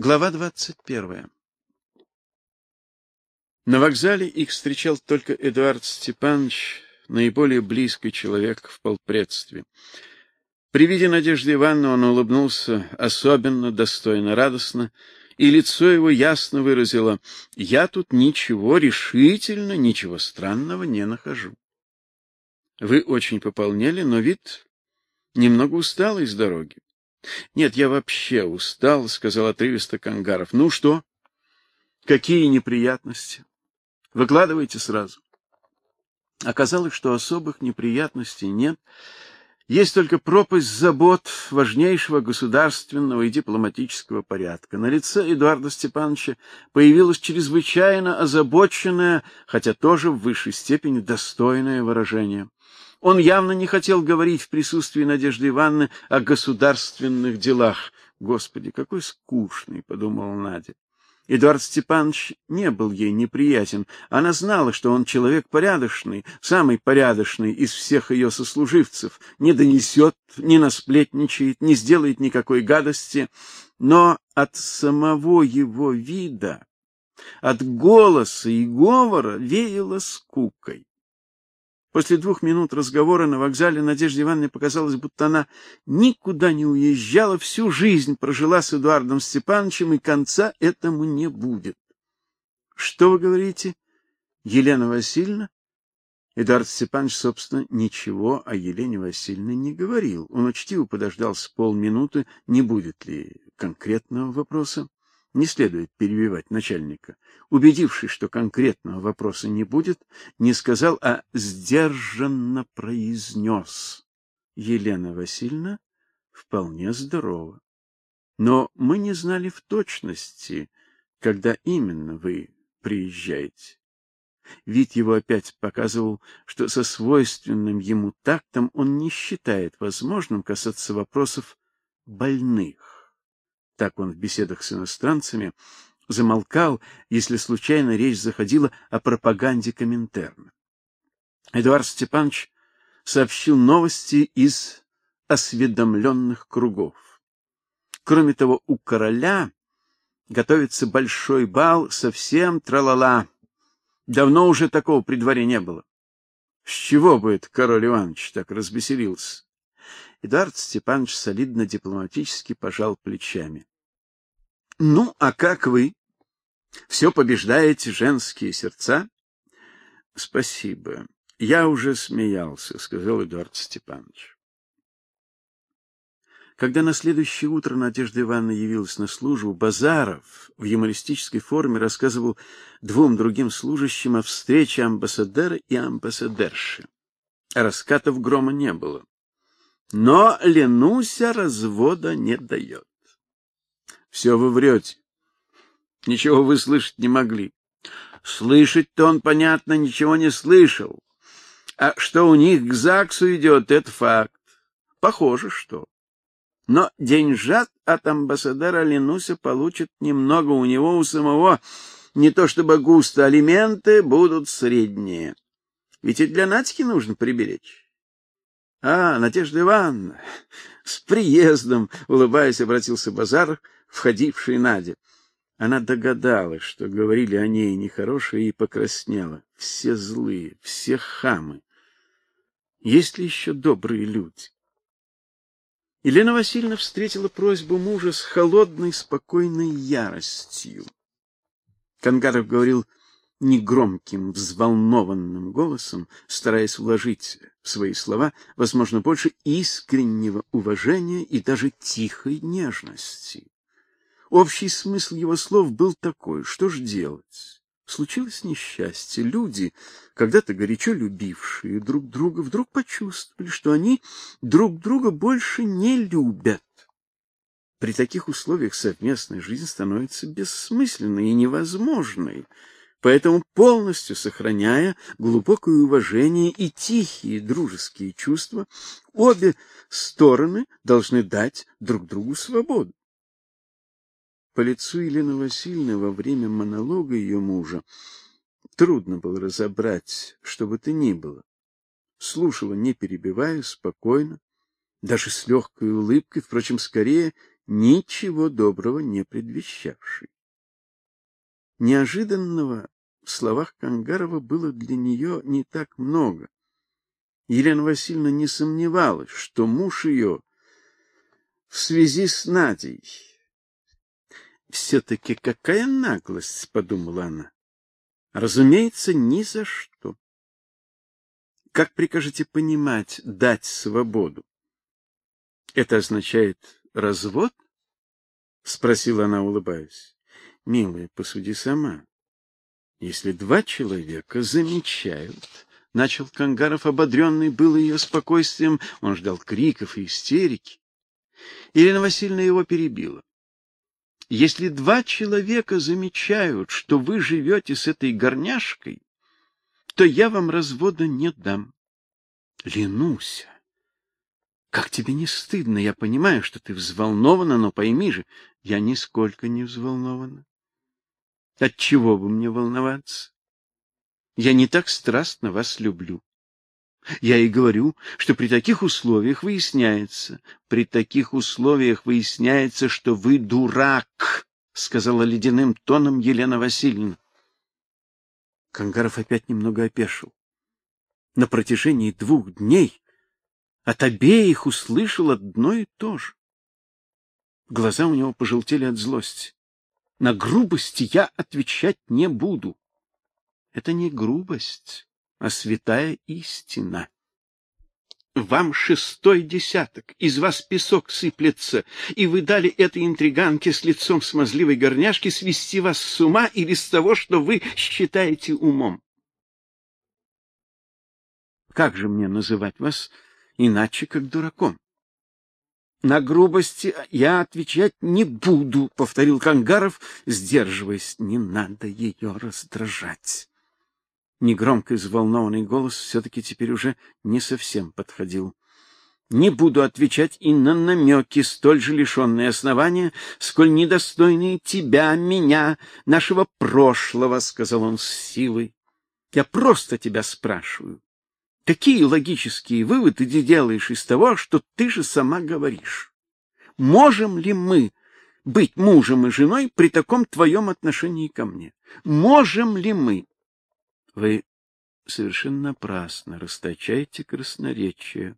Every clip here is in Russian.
Глава двадцать первая. На вокзале их встречал только Эдуард Степанович, наиболее близкий человек в полпредстве. При виде Надежды Ивановны он улыбнулся особенно достойно, радостно, и лицо его ясно выразило: "Я тут ничего решительно, ничего странного не нахожу. Вы очень пополнели, но вид немного усталый с дороги. Нет, я вообще устал, сказал отрывисто Кангаров. Ну что? Какие неприятности? Выкладывайте сразу. Оказалось, что особых неприятностей нет. Есть только пропасть забот важнейшего государственного и дипломатического порядка. На лице Эдуарда Степановича появилось чрезвычайно озабоченное, хотя тоже в высшей степени достойное выражение. Он явно не хотел говорить в присутствии Надежды Ивановны о государственных делах. Господи, какой скучный, подумала Надя. Эдуард Степанович не был ей неприятен. Она знала, что он человек порядочный, самый порядочный из всех ее сослуживцев, не донесет, не насплетничает, не сделает никакой гадости, но от самого его вида, от голоса и говора веяло скукой. После двух минут разговора на вокзале Надежде Ивановне показалось, будто она никуда не уезжала, всю жизнь прожила с Эдуардом Степановичем, и конца этому не будет. Что вы говорите, Елена Васильевна? Эдуард Степанович, собственно, ничего о Елене Васильевне не говорил. Он учтиво подождал с полминуты, не будет ли конкретного вопроса. Не следует перебивать начальника. Убедившись, что конкретного вопроса не будет, не сказал, а сдержанно произнес. Елена Васильевна вполне здорова. Но мы не знали в точности, когда именно вы приезжаете. Вид его опять показывал, что со свойственным ему тактом он не считает возможным касаться вопросов больных. Так он в беседах с иностранцами замолкал, если случайно речь заходила о пропаганде Коминтерна. Эдуард Степанович сообщил новости из осведомленных кругов. Кроме того, у короля готовится большой бал, совсем тралала. Давно уже такого при дворе не было. С чего бы это король Иванович так развеселился? Эдуард Степанович солидно дипломатически пожал плечами. Ну, а как вы? Все побеждаете женские сердца? Спасибо. Я уже смеялся, сказал Эдуард Степанович. Когда на следующее утро Надежда Ивановна явилась на службу, Базаров в юмористической форме рассказывал двум другим служащим о встрече амбассадора и амбассадерши. Раскатов грома не было. Но Ленуся развода не дает. Все вы врете. Ничего вы слышать не могли. Слышать-то он, понятно, ничего не слышал. А что у них к ЗАГСу идет, это факт. Похоже, что. Но деньжат от амбассадора Ленуся получит немного у него у самого, не то чтобы густо, алименты будут средние. Ведь и для Надьки нужно приберечь. А, Надежда Ивановна, с приездом, улыбаясь, обратился Базар, входивший Надя. Она догадалась, что говорили о ней нехорошее, и покраснела. Все злые, все хамы. Есть ли еще добрые люди? Елена Васильевна встретила просьбу мужа с холодной, спокойной яростью. Кангаров говорил негромким, взволнованным голосом, стараясь вложить в свои слова, возможно, больше искреннего уважения и даже тихой нежности. Общий смысл его слов был такой: что ж делать? Случилось несчастье. Люди, когда-то горячо любившие друг друга, вдруг почувствовали, что они друг друга больше не любят. При таких условиях совместная жизнь становится бессмысленной и невозможной. Поэтому полностью сохраняя глубокое уважение и тихие дружеские чувства, обе стороны должны дать друг другу свободу. По лицу Елены Васильевны во время монолога ее мужа трудно было разобрать, что бы то ни было. Слушала, не перебивая, спокойно, даже с легкой улыбкой, впрочем, скорее ничего доброго не предвещавший. Неожиданного в словах Кангарова было для нее не так много. Елена Васильевна не сомневалась, что муж ее в связи с Надей. Все таки какая наглость, подумала она. Разумеется, ни за что. Как прикажете понимать дать свободу? Это означает развод? спросила она, улыбаясь. Милая, посуди сама. Если два человека замечают, начал Кангаров, ободренный был ее спокойствием, он ждал криков и истерики. Елена Васильевна его перебила. Если два человека замечают, что вы живете с этой горняшкой, то я вам развода не дам. Ленуся, как тебе не стыдно? Я понимаю, что ты взволнована, но пойми же, я нисколько не взволнована. От чего бы мне волноваться? Я не так страстно вас люблю. Я и говорю, что при таких условиях выясняется, при таких условиях выясняется, что вы дурак, сказала ледяным тоном Елена Васильевна. Кангаров опять немного опешил. На протяжении двух дней от обеих услышал одно и то же. Глаза у него пожелтели от злости. На грубости я отвечать не буду. Это не грубость, а святая истина. Вам шестой десяток, из вас песок сыплется, и вы дали этой интриганке с лицом смазливой горняшки свести вас с ума или с того, что вы считаете умом. Как же мне называть вас иначе как дураком. На грубости я отвечать не буду, повторил Кангаров, сдерживаясь. Не надо ее раздражать. Негромко взволнованный голос все таки теперь уже не совсем подходил. Не буду отвечать и на намеки, столь же лишенные основания, сколь недостойные тебя, меня, нашего прошлого, сказал он с силой. Я просто тебя спрашиваю. Какие логические выводы ты делаешь из того, что ты же сама говоришь? Можем ли мы быть мужем и женой при таком твоем отношении ко мне? Можем ли мы? Вы совершенно напрасно расточаете красноречие.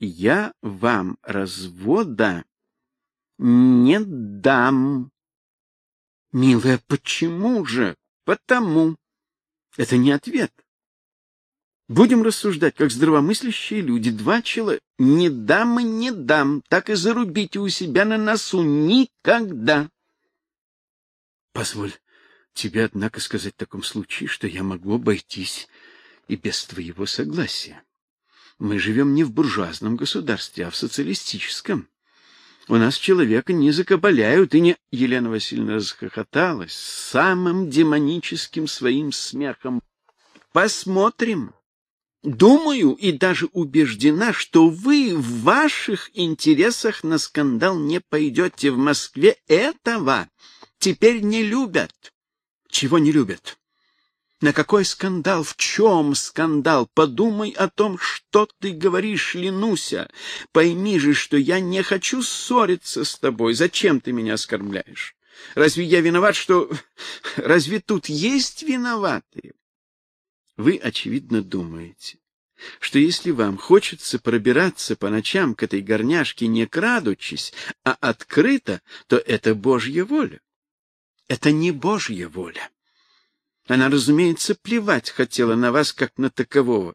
Я вам развода не дам. Милая, почему же? Потому. Это не ответ. Будем рассуждать, как здравомыслящие люди. Два человека. Не дам и не дам. Так и зарубите у себя на носу. Никогда. Позволь тебе, однако, сказать в таком случае, что я могу обойтись и без твоего согласия. Мы живем не в буржуазном государстве, а в социалистическом. У нас человека не закабаляют, и не... Елена Васильевна расхохоталась самым демоническим своим смехом. Посмотрим. Думаю и даже убеждена, что вы в ваших интересах на скандал не пойдете. В Москве этого теперь не любят. Чего не любят? На какой скандал? В чем скандал? Подумай о том, что ты говоришь, Ленуся. Пойми же, что я не хочу ссориться с тобой. Зачем ты меня оскорбляешь? Разве я виноват, что... Разве тут есть виноватые? Вы, очевидно, думаете, что если вам хочется пробираться по ночам к этой горняшке не крадучись, а открыто, то это Божья воля. Это не Божья воля. Она, разумеется, плевать хотела на вас, как на такового.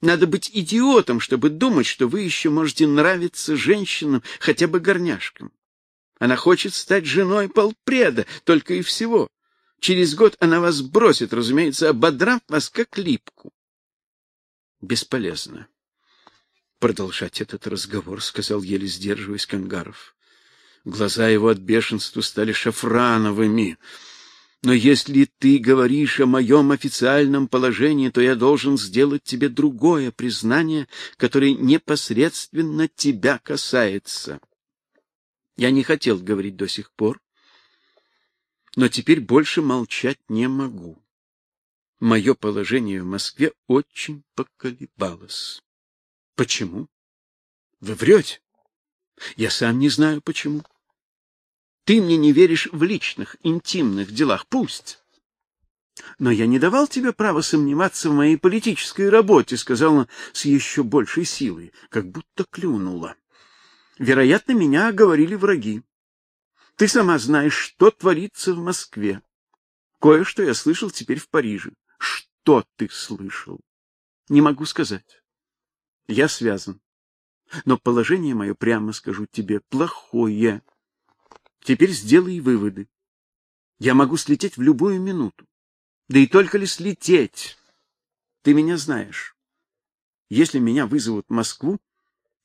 Надо быть идиотом, чтобы думать, что вы еще можете нравиться женщинам, хотя бы горняшкам. Она хочет стать женой полпреда, только и всего. Через год она вас бросит, разумеется, ободрав вас как липку. Бесполезно продолжать этот разговор, сказал еле сдерживаясь Кангаров. Глаза его от бешенства стали шафрановыми. Но если ты говоришь о моем официальном положении, то я должен сделать тебе другое признание, которое непосредственно тебя касается. Я не хотел говорить до сих пор, но теперь больше молчать не могу. Мое положение в Москве очень поколебалось. Почему? Вы врете? Я сам не знаю почему. Ты мне не веришь в личных, интимных делах, пусть. Но я не давал тебе права сомневаться в моей политической работе, сказала с еще большей силой, как будто клюнула. Вероятно, меня говорили враги. Ты сама знаешь, что творится в Москве. Кое-что я слышал теперь в Париже. Что ты слышал? Не могу сказать. Я связан. Но положение мое, прямо скажу тебе, плохое. Теперь сделай выводы. Я могу слететь в любую минуту. Да и только ли слететь? Ты меня знаешь. Если меня вызовут в Москву,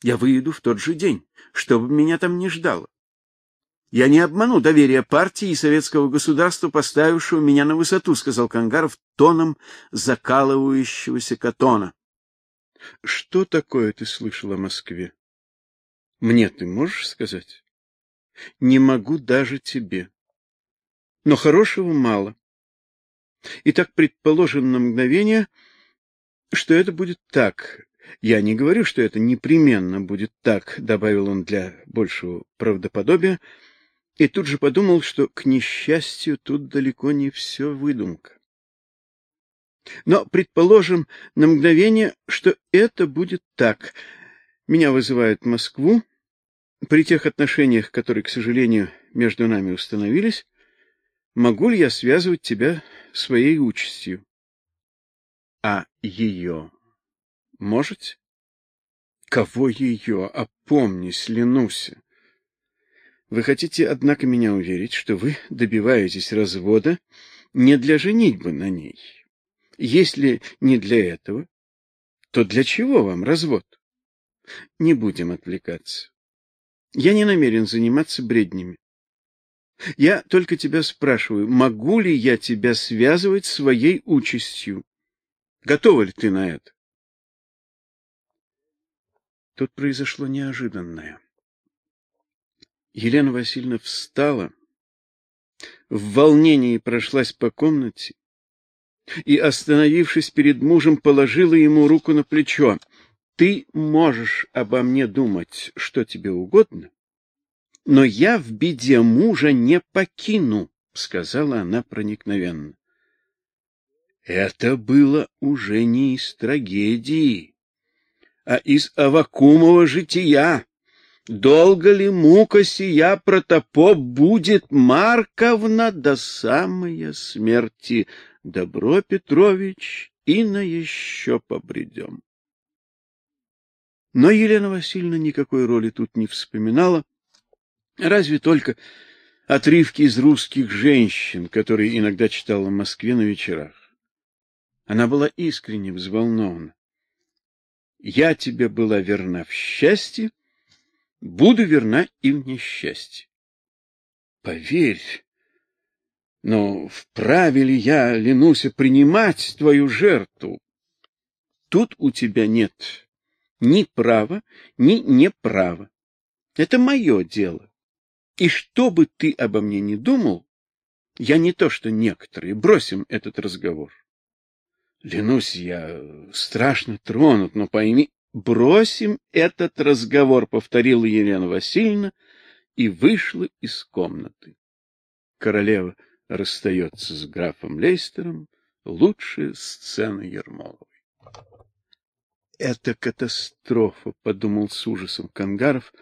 я выеду в тот же день, чтобы меня там не ждало. Я не обману доверие партии и советского государства, поставившего меня на высоту, сказал Кангаров тоном закалывающегося катона. Что такое ты слышал о Москве? Мне ты можешь сказать? Не могу даже тебе. Но хорошего мало. И так предположим на мгновение, что это будет так. Я не говорю, что это непременно будет так, добавил он для большего правдоподобия, и тут же подумал, что к несчастью тут далеко не все выдумка. Но предположим на мгновение, что это будет так. Меня вызывают в Москву. При тех отношениях, которые, к сожалению, между нами установились, могу ли я связывать тебя своей участью? А ее можете? Кого ее? Опомнись, Ленуся. Вы хотите, однако, меня уверить, что вы добиваетесь развода не для женитьбы на ней. Если не для этого, то для чего вам развод? Не будем отвлекаться. Я не намерен заниматься бреднями. Я только тебя спрашиваю, могу ли я тебя связывать своей участью? Готова ли ты на это? Тут произошло неожиданное. Елена Васильевна встала, в волнении прошлась по комнате и, остановившись перед мужем, положила ему руку на плечо. Ты можешь обо мне думать, что тебе угодно, но я в беде мужа не покину, сказала она проникновенно. Это было уже не из трагедии, а из Авакумова жития. Долго ли мука сия протопоп будет Марковна до самой смерти? Добро, Петрович, и на еще побредем. Но Елена Васильевна никакой роли тут не вспоминала, разве только отрывки из русских женщин, которые иногда читала в Москве на вечерах. Она была искренне взволнована. Я тебе была верна в счастье, буду верна и в несчастье. Поверь, но вправе ли я, Ленуся, принимать твою жертву? Тут у тебя нет ни права, ни неправа. Это мое дело. И что бы ты обо мне ни думал, я не то что некоторые. Бросим этот разговор. Ленусь, я страшно тронут, но пойми, бросим этот разговор, повторила Елена Васильевна и вышла из комнаты. Королева расстается с графом Лейстером, лучшая сцена Ермоловой. Это катастрофа, подумал с ужасом Кангаров,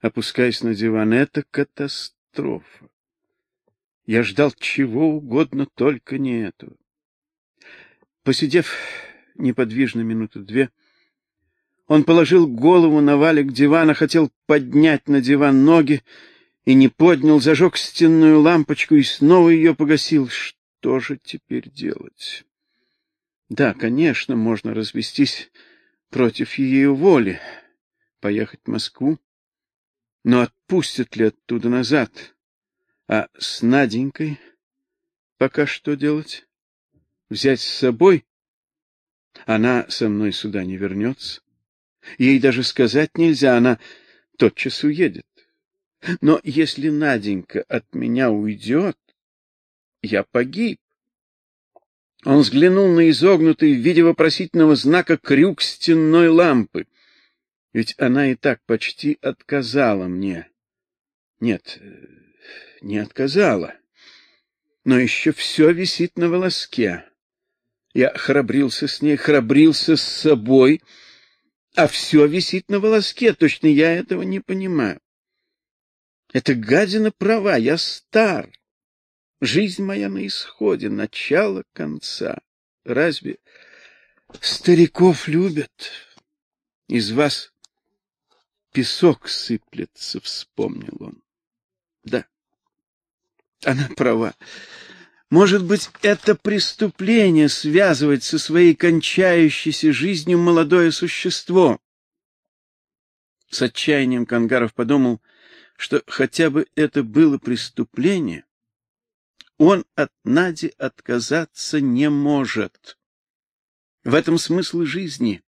опускаясь на диван. Это катастрофа. Я ждал чего угодно, только не этого. Посидев неподвижно минуты две, он положил голову на валик дивана, хотел поднять на диван ноги и не поднял, зажег стенную лампочку и снова ее погасил. Что же теперь делать? Да, конечно, можно развестись против ее воли, поехать в Москву, но отпустят ли оттуда назад? А с Наденькой пока что делать? Взять с собой? Она со мной сюда не вернется. Ей даже сказать нельзя, она тотчас уедет. Но если Наденька от меня уйдет, я погиб. Он взглянул на изогнутый в виде вопросительного знака крюк стенной лампы. Ведь она и так почти отказала мне. Нет, не отказала. Но еще все висит на волоске. Я храбрился с ней, храбрился с собой, а все висит на волоске. Точно я этого не понимаю. Эта гадина права, я стар. Жизнь моя на исходе, начало конца. Разве стариков любят? Из вас песок сыплется, вспомнил он. Да. Она права. Может быть, это преступление связывать со своей кончающейся жизнью молодое существо. С отчаянием Кангаров подумал, что хотя бы это было преступление, он от Нади отказаться не может. В этом смысл жизни,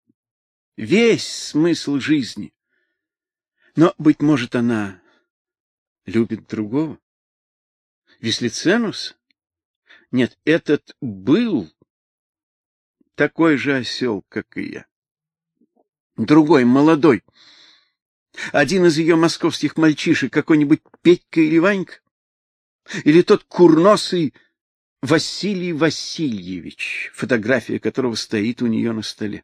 весь смысл жизни. Но быть может, она любит другого. Веслиценус? Нет, этот был такой же осел, как и я. Другой, молодой. Один из ее московских мальчишек, какой-нибудь Петька или Ванька? Или тот курносый Василий Васильевич, фотография которого стоит у нее на столе.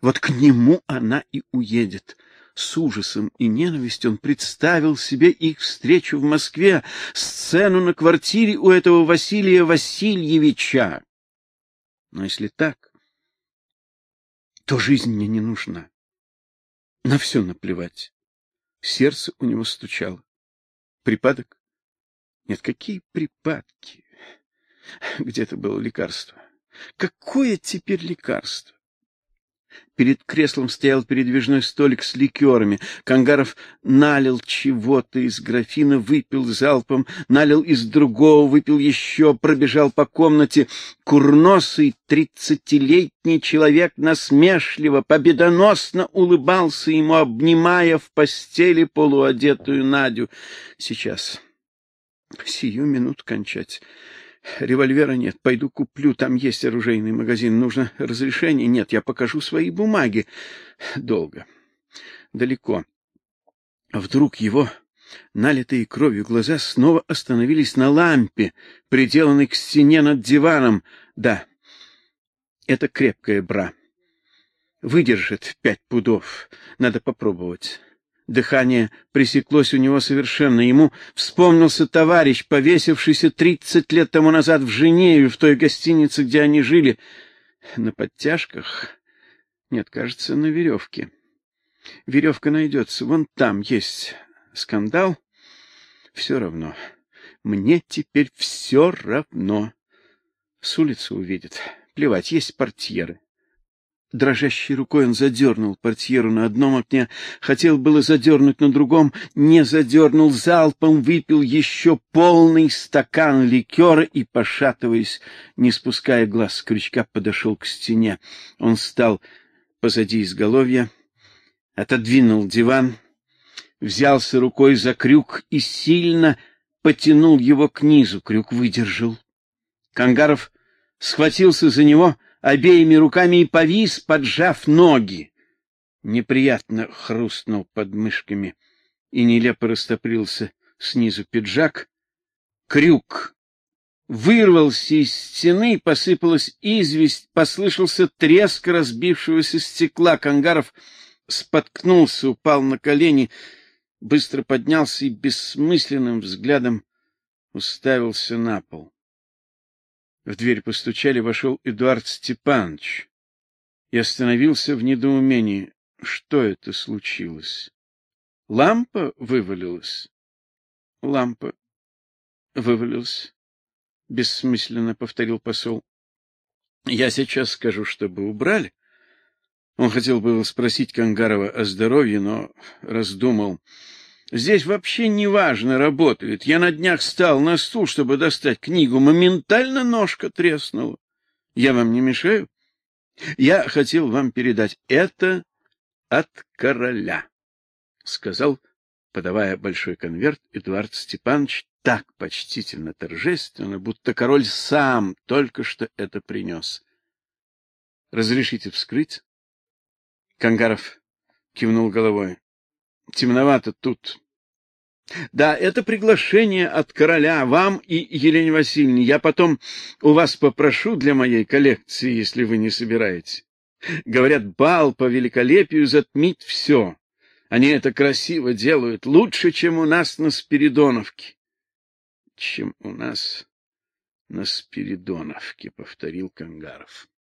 Вот к нему она и уедет. С ужасом и ненавистью он представил себе их встречу в Москве, сцену на квартире у этого Василия Васильевича. Но если так, то жизнь мне не нужна. На все наплевать. Сердце у него стучало. Припадок? Нет, какие припадки? Где-то было лекарство. Какое теперь лекарство? Перед креслом стоял передвижной столик с ликерами. Кангаров налил чего-то из графина, выпил залпом, налил из другого, выпил еще, пробежал по комнате. Курносый тридцатилетний человек насмешливо, победоносно улыбался ему, обнимая в постели полуодетую Надю. Сейчас, сию минуту кончать. Револьвера нет. Пойду куплю, там есть оружейный магазин. Нужно разрешение? Нет, я покажу свои бумаги. Долго. Далеко. Вдруг его налитые кровью глаза снова остановились на лампе, приделанной к стене над диваном. Да. Это крепкая бра. Выдержит пять пудов. Надо попробовать. Дыхание пресеклось у него совершенно. Ему вспомнился товарищ, повесившийся тридцать лет тому назад в Женеве, в той гостинице, где они жили. На подтяжках? Нет, кажется, на веревке. Веревка найдется. Вон там есть скандал. Все равно. Мне теперь все равно. С улицы увидит. Плевать, есть портьеры. Дрожащей рукой он задернул портьеру на одном окне, хотел было задернуть на другом, не задернул, залпом выпил еще полный стакан ликера и, пошатываясь, не спуская глаз с крючка, подошел к стене. Он встал позади изголовья, отодвинул диван, взялся рукой за крюк и сильно потянул его к низу. Крюк выдержал. Кангаров схватился за него обеими руками и повис, поджав ноги. Неприятно хрустнул под мышками и нелепо растопрился снизу пиджак. Крюк вырвался из стены, посыпалась известь, послышался треск разбившегося стекла. Кангаров споткнулся, упал на колени, быстро поднялся и бессмысленным взглядом уставился на пол. В дверь постучали, вошел Эдуард Степанович и остановился в недоумении. Что это случилось? Лампа вывалилась. Лампа вывалилась. Бессмысленно повторил посол. Я сейчас скажу, чтобы убрали. Он хотел было спросить Кангарова о здоровье, но раздумал. Здесь вообще не важно работает. Я на днях встал на стул, чтобы достать книгу, моментально ножка треснула. Я вам не мешаю? Я хотел вам передать это от короля, сказал, подавая большой конверт Эдуард Степанович так почтительно торжественно, будто король сам только что это принес. Разрешите вскрыть? Кангаров кивнул головой. Темновато тут. Да, это приглашение от короля вам и Елене Васильевне. Я потом у вас попрошу для моей коллекции, если вы не собираетесь. Говорят, бал по великолепию затмит все. Они это красиво делают, лучше, чем у нас на Спиридоновке. Чем у нас на Спиридоновке, повторил Кангаров.